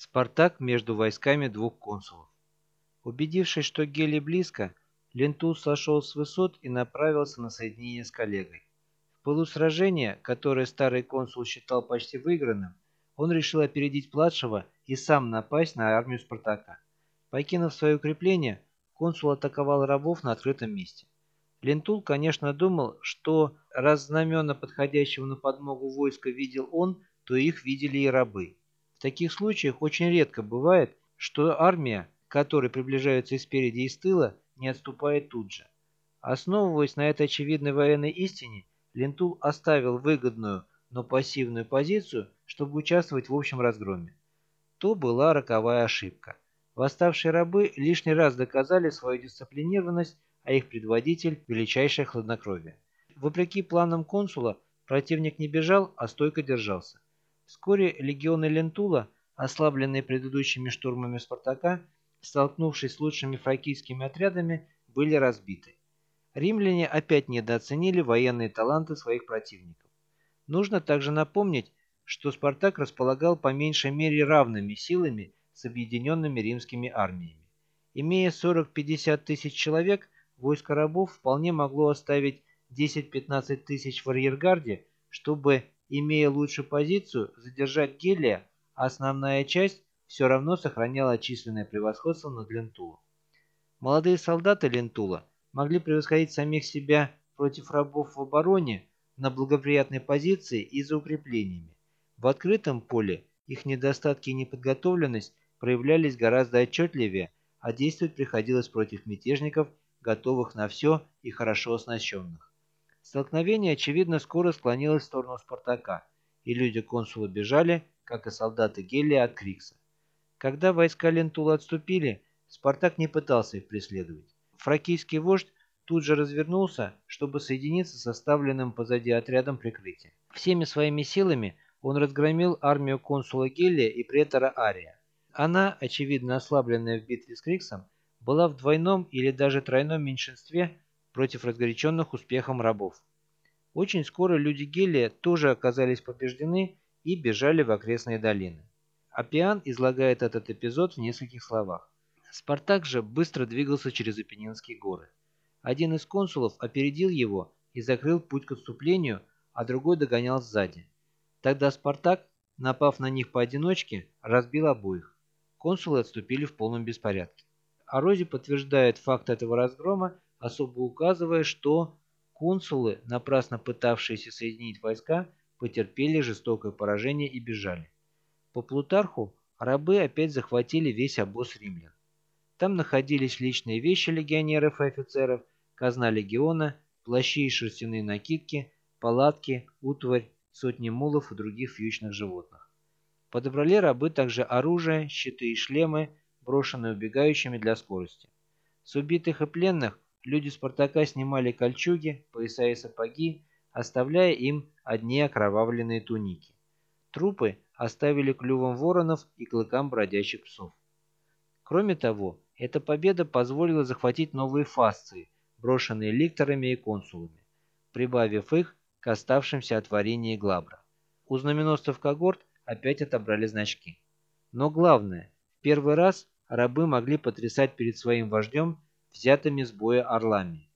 Спартак между войсками двух консулов. Убедившись, что Геллий близко, Лентул сошел с высот и направился на соединение с коллегой. В пылу сражения, которое старый консул считал почти выигранным, он решил опередить младшего и сам напасть на армию Спартака. Покинув свое укрепление, консул атаковал рабов на открытом месте. Лентул, конечно, думал, что раз знамена подходящего на подмогу войска видел он, то их видели и рабы. В таких случаях очень редко бывает, что армия, которая приближается и спереди, и с тыла, не отступает тут же. Основываясь на этой очевидной военной истине, Лентул оставил выгодную, но пассивную позицию, чтобы участвовать в общем разгроме. То была роковая ошибка. Восставшие рабы лишний раз доказали свою дисциплинированность, а их предводитель – величайшее хладнокровие. Вопреки планам консула, противник не бежал, а стойко держался. Вскоре легионы Лентула, ослабленные предыдущими штурмами Спартака, столкнувшись с лучшими фракийскими отрядами, были разбиты. Римляне опять недооценили военные таланты своих противников. Нужно также напомнить, что Спартак располагал по меньшей мере равными силами с объединенными римскими армиями. Имея 40-50 тысяч человек, войско рабов вполне могло оставить 10-15 тысяч в арьергарде, чтобы имея лучшую позицию, задержать Гелия, основная часть все равно сохраняла численное превосходство над Лентулом. Молодые солдаты Лентула могли превосходить самих себя против рабов в обороне на благоприятной позиции и за укреплениями. В открытом поле их недостатки и неподготовленность проявлялись гораздо отчетливее, а действовать приходилось против мятежников, готовых на все и хорошо оснащенных. Столкновение, очевидно, скоро склонилось в сторону Спартака, и люди консула бежали, как и солдаты Гелия от Крикса. Когда войска Лентула отступили, Спартак не пытался их преследовать. Фракийский вождь тут же развернулся, чтобы соединиться с оставленным позади отрядом прикрытия. Всеми своими силами он разгромил армию консула Гелия и претора Ария. Она, очевидно ослабленная в битве с Криксом, была в двойном или даже тройном меньшинстве против разгоряченных успехом рабов. Очень скоро люди Гелия тоже оказались побеждены и бежали в окрестные долины. Апиан излагает этот эпизод в нескольких словах. Спартак же быстро двигался через Апеннинские горы. Один из консулов опередил его и закрыл путь к отступлению, а другой догонял сзади. Тогда Спартак, напав на них поодиночке, разбил обоих. Консулы отступили в полном беспорядке. Орози подтверждает факт этого разгрома особо указывая, что консулы, напрасно пытавшиеся соединить войска, потерпели жестокое поражение и бежали. По Плутарху рабы опять захватили весь обоз римлян. Там находились личные вещи легионеров и офицеров, казна легиона, плащи и шерстяные накидки, палатки, утварь, сотни мулов и других вьючных животных. Подобрали рабы также оружие, щиты и шлемы, брошенные убегающими для скорости. С убитых и пленных люди Спартака снимали кольчуги, пояса и сапоги, оставляя им одни окровавленные туники. Трупы оставили клювом воронов и клыкам бродячих псов. Кроме того, эта победа позволила захватить новые фасции, брошенные ликторами и консулами, прибавив их к оставшимся от варенья глабра. У знаменосцев когорт опять отобрали значки. Но главное, в первый раз рабы могли потрясать перед своим вождем взятыми с боя орлами.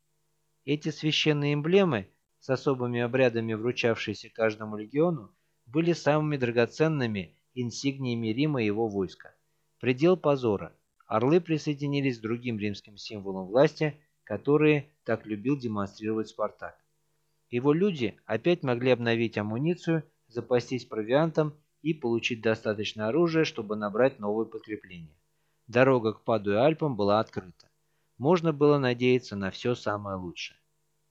Эти священные эмблемы, с особыми обрядами вручавшиеся каждому легиону, были самыми драгоценными инсигниями Рима и его войска. Предел позора. Орлы присоединились к другим римским символам власти, которые так любил демонстрировать Спартак. Его люди опять могли обновить амуницию, запастись провиантом и получить достаточно оружия, чтобы набрать новые подкрепления. Дорога к Паду и Альпам была открыта можно было надеяться на все самое лучшее.